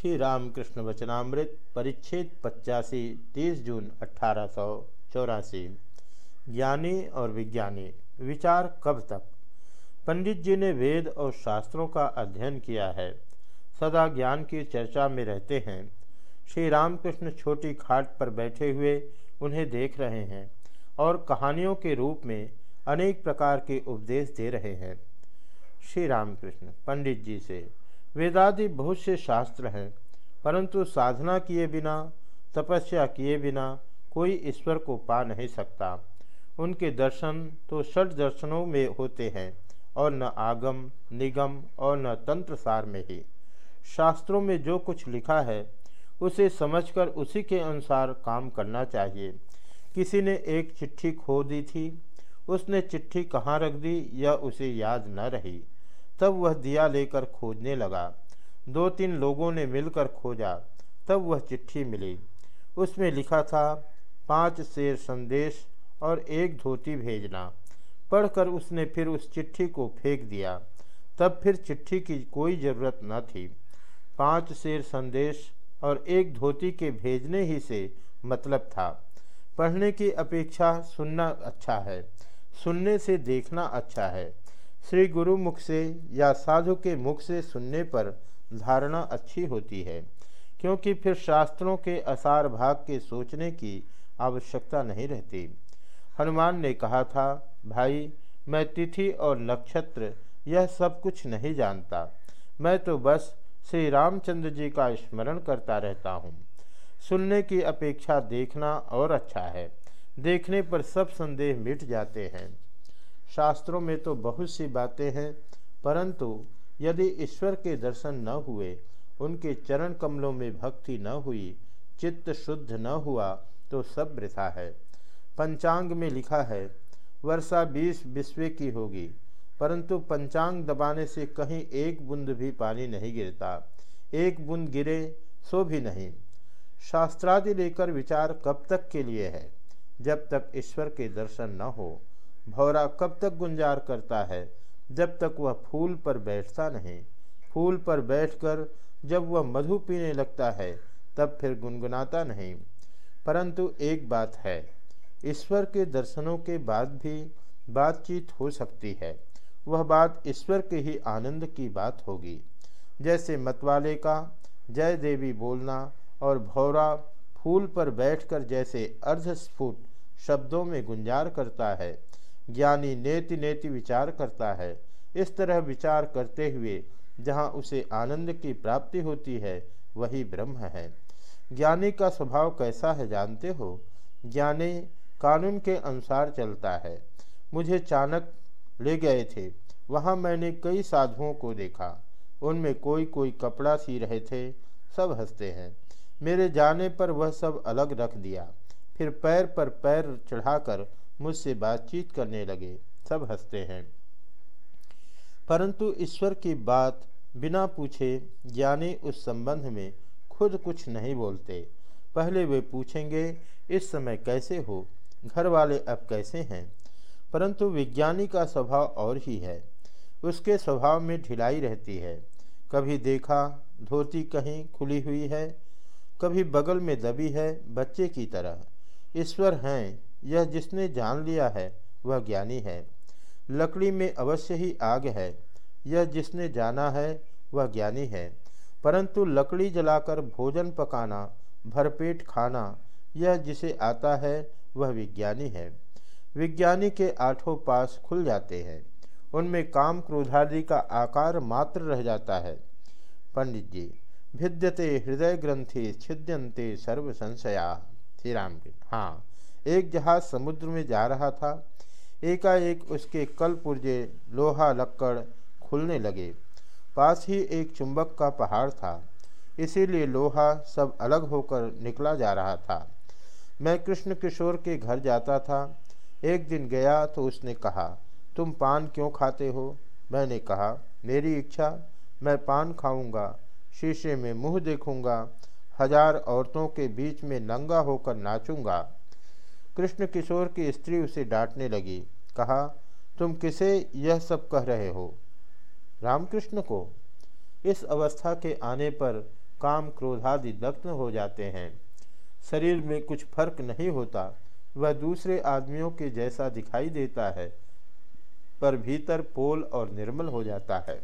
श्री रामकृष्ण वचनामृत, परिच्छेद पचासी, तीस जून अठारह सौ चौरासी। ज्ञानी और विज्ञानी, विचार कब तक? पंडित जी ने वेद और शास्त्रों का अध्ययन किया है। सदा ज्ञान की चर्चा में रहते हैं। श्री रामकृष्ण छोटी खाट पर बैठे हुए उन्हें देख रहे हैं और कहानियों के रूप में अनेक प्रकार के उपदेश दे रहे हैं। श्री रामकृष्ण, पंडित जी से वेदादि बहुत से शास्त्र हैं, परंतु साधना किए बिना, तपस्या किए बिना कोई ईश्वर को पा नहीं सकता। उनके दर्शन तो षट दर्शनों में होते हैं, और न आगम, निगम, और न तंत्र सार में ही। शास्त्रों में जो कुछ लिखा है, उसे समझकर उसी के अनुसार काम करना चाहिए। किसी ने एक चिट्ठी खो दी थी, उसने चिट्ठी कहाँ रख दी यह उसे याद न रही। तब वह दिया लेकर खोजने लगा। दो तीन लोगों ने मिलकर खोजा, तब वह चिट्ठी मिली। उसमें लिखा था, पाँच शेर संदेश और एक धोती भेजना। पढ़कर उसने फिर उस चिट्ठी को फेंक दिया। तब फिर चिट्ठी की कोई ज़रूरत न थी। पाँच शेर संदेश और एक धोती के भेजने ही से मतलब था। पढ़ने की अपेक्षा सुनना अच्छा है, सुनने से देखना अच्छा है। श्री गुरु मुख से या साधु के मुख से सुनने पर धारणा अच्छी होती है, क्योंकि फिर शास्त्रों के असार भाग के सोचने की आवश्यकता नहीं रहती। हनुमान ने कहा था, भाई, मैं तिथि और नक्षत्र, यह सब कुछ नहीं जानता। मैं तो बस श्री रामचंद्र जी का स्मरण करता रहता हूँ। सुनने की अपेक्षा देखना और अच्छा है। देखने पर सब संदेह मिट जाते हैं। शास्त्रों में तो बहुत सी बातें हैं, परंतु यदि ईश्वर के दर्शन न हुए, उनके चरण कमलों में भक्ति न हुई, चित्त शुद्ध न हुआ तो सब वृथा है। पंचांग में लिखा है, वर्षा बीस विश्व की होगी, परंतु पंचांग दबाने से कहीं एक बूंद भी पानी नहीं गिरता। एक बूंद गिरे, सो भी नहीं। शास्त्रादि लेकर विचार कब तक के लिए है, जब तक ईश्वर के दर्शन न हो? भौरा कब तक गुंजार करता है? जब तक वह फूल पर बैठता नहीं। फूल पर बैठकर जब वह मधु पीने लगता है, तब फिर गुनगुनाता नहीं। परंतु एक बात है, ईश्वर के दर्शनों के बाद भी बातचीत हो सकती है। वह बात ईश्वर के ही आनंद की बात होगी। जैसे मतवाले का जय देवी बोलना और भौरा फूल पर बैठकर जैसे अर्धस्फुट शब्दों में गुंजार करता है ज्ञानी नेति नेति विचार करता है। इस तरह विचार करते हुए जहाँ उसे आनंद की प्राप्ति होती है, वही ब्रह्म है। ज्ञानी का स्वभाव कैसा है जानते हो? ज्ञानी कानून के अनुसार चलता है। मुझे चाणक ले गए थे। वहाँ मैंने कई साधुओं को देखा। उनमें कोई कोई कपड़ा सी रहे थे। सब हँसते हैं। मेरे जाने पर वह सब अलग रख दिया। फिर पैर पर पैर चढ़ाकर मुझसे बातचीत करने लगे। सब हँसते हैं। परंतु ईश्वर की बात बिना पूछे ज्ञानी उस संबंध में खुद कुछ नहीं बोलते। पहले वे पूछेंगे, इस समय कैसे हो? घर वाले अब कैसे हैं? परंतु विज्ञानी का स्वभाव और ही है। उसके स्वभाव में ढिलाई रहती है। कभी देखा, धोती कहीं खुली हुई है, कभी बगल में दबी है बच्चे की तरह। ईश्वर हैं यह जिसने जान लिया है, वह ज्ञानी है। लकड़ी में अवश्य ही आग है। यह जिसने जाना है, वह ज्ञानी है। परंतु लकड़ी जलाकर भोजन पकाना, भरपेट खाना, यह जिसे आता है, वह विज्ञानी है। विज्ञानी के आठों पास खुल जाते हैं। उनमें काम क्रोधादि का आकार मात्र रह जाता है। पंडित जी, भिद्यते हृदय ग्रंथि छिद्यंते सर्व संशया श्री राम हाँ। एक जहाज़ समुद्र में जा रहा था। एकाएक उसके कल पुर्जे लोहा लक्कड़ खुलने लगे। पास ही एक चुंबक का पहाड़ था। इसीलिए लोहा सब अलग होकर निकला जा रहा था। मैं कृष्ण किशोर के घर जाता था। एक दिन गया तो उसने कहा, तुम पान क्यों खाते हो? मैंने कहा, मेरी इच्छा, मैं पान खाऊँगा, शीशे में मुँह देखूँगा, हज़ार औरतों के बीच में नंगा होकर नाचूँगा। कृष्ण किशोर की स्त्री उसे डांटने लगी, कहा, तुम किसे यह सब कह रहे हो? रामकृष्ण को। इस अवस्था के आने पर काम क्रोधादि दग्न हो जाते हैं। शरीर में कुछ फ़र्क नहीं होता। वह दूसरे आदमियों के जैसा दिखाई देता है, पर भीतर पोल और निर्मल हो जाता है।